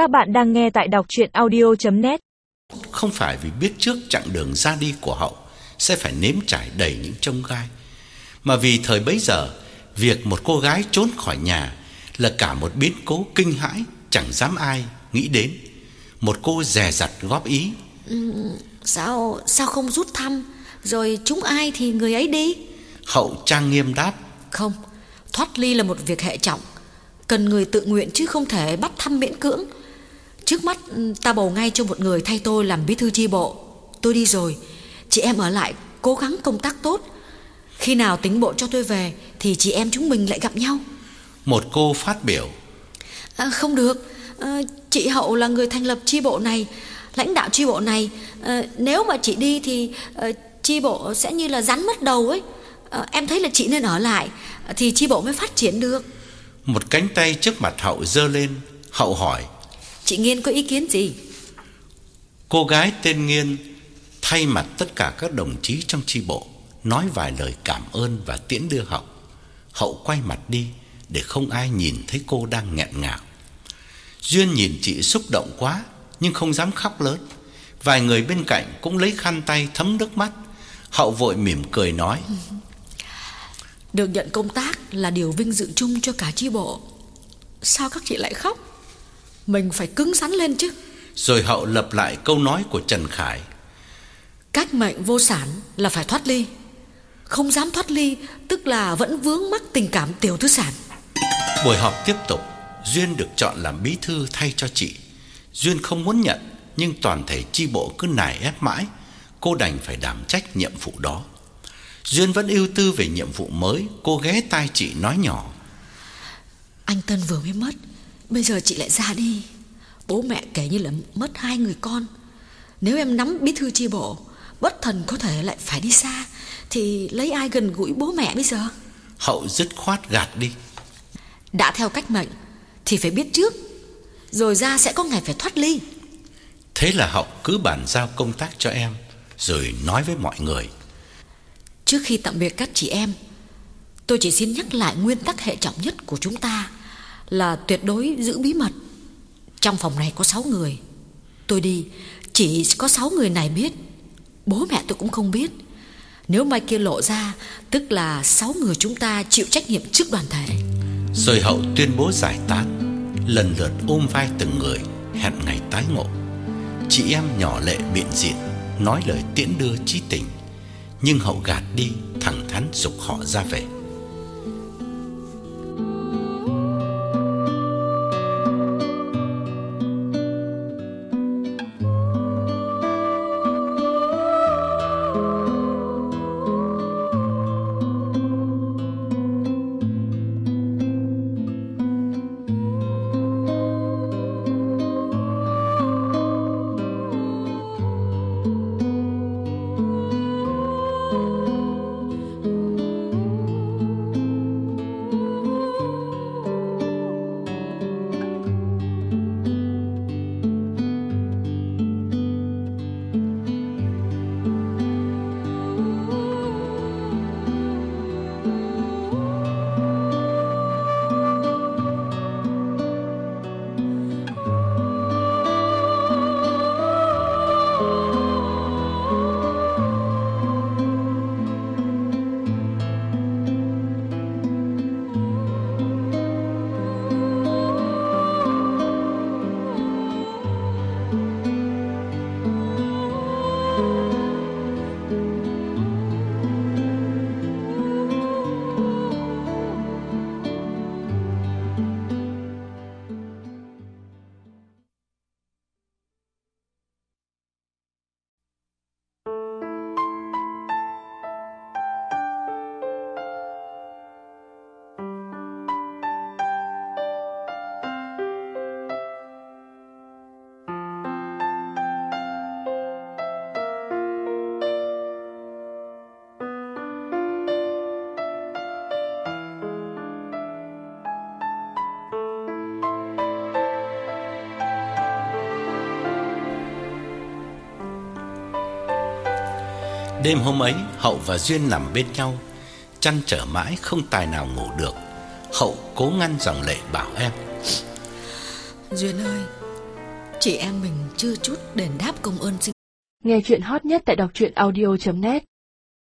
Các bạn đang nghe tại đọc chuyện audio.net Không phải vì biết trước chặng đường ra đi của Hậu sẽ phải nếm trải đầy những trông gai, mà vì thời bấy giờ, việc một cô gái trốn khỏi nhà là cả một biến cố kinh hãi chẳng dám ai nghĩ đến. Một cô dè dặt góp ý, Sao sao không rút thăm? Rồi chúng ai thì người ấy đi? Hậu trang nghiêm đáp, Không Thoát ly là một việc hệ trọng. Cần người tự nguyện chứ không thể bắt thăm miễn cưỡng Trước mắt ừ, ta bầu ngay cho một người thay tôi làm bí thư chi bộ. Tôi đi rồi. Chị em ở lại cố gắng công tác tốt. Khi nào tính bộ cho tôi về Thì chị em chúng mình lại gặp nhau. Một cô phát biểu, à, Không được. À, Chị Hậu là người thành lập chi bộ này Lãnh đạo chi bộ này. À, Nếu mà chị đi thì à, chi bộ sẽ như là rắn mất đầu ấy. À, Em thấy là chị nên ở lại Thì chi bộ mới phát triển được. Một cánh tay trước mặt Hậu giơ lên, Hậu hỏi, Chị Nghiên có ý kiến gì Cô gái tên Nghiên thay mặt tất cả các đồng chí trong chi bộ nói vài lời cảm ơn và tiễn đưa Hậu. Hậu quay mặt đi để không ai nhìn thấy cô đang nghẹn ngào. Duyên nhìn chị xúc động quá nhưng không dám khóc lớn. Vài người bên cạnh cũng lấy khăn tay thấm nước mắt. Hậu vội mỉm cười nói: Được nhận công tác là điều vinh dự chung cho cả chi bộ Sao các chị lại khóc Mình phải cứng rắn lên chứ Rồi Hậu lặp lại câu nói của Trần Khải. Cách mệnh vô sản là phải thoát ly Không dám thoát ly Tức là vẫn vướng mắc tình cảm tiểu tư sản Buổi họp tiếp tục, Duyên được chọn làm bí thư thay cho chị. Duyên không muốn nhận, nhưng toàn thể chi bộ cứ nài ép mãi, cô đành phải đảm trách nhiệm vụ đó. Duyên vẫn ưu tư về nhiệm vụ mới, cô ghé tai chị nói nhỏ. Anh Tân vừa mới mất Bây giờ chị lại ra đi. Bố mẹ kể như là mất hai người con. Nếu em nắm bí thư chi bộ Bất thần có thể lại phải đi xa Thì lấy ai gần gũi bố mẹ bây giờ? Hậu dứt khoát gạt đi. Đã theo cách mệnh Thì phải biết trước. Rồi ra sẽ có ngày phải thoát ly. Thế là Hậu cứ bàn giao công tác cho em, rồi nói với mọi người. Trước khi tạm biệt các chị em Tôi chỉ xin nhắc lại nguyên tắc hệ trọng nhất của chúng ta là tuyệt đối giữ bí mật. Trong phòng này có 6 người. Tôi đi Chỉ có 6 người này biết. Bố mẹ tôi cũng không biết. Nếu mai kia lộ ra Tức là 6 người chúng ta chịu trách nhiệm trước đoàn thể. Rồi Hậu tuyên bố giải tán, lần lượt ôm vai từng người, hẹn ngày tái ngộ. Chị em nhỏ lệ biện diện, nói lời tiễn đưa chí tình, nhưng Hậu gạt đi, thẳng thắn dục họ ra về. Đêm hôm ấy, Hậu và Duyên nằm bên nhau, chăn trở mãi không tài nào ngủ được. Hậu cố ngăn dòng lệ bảo em. Duyên ơi Chị em mình chưa chút đền đáp công ơn sinh Nghe chuyện hot nhất tại đọc truyện audio.net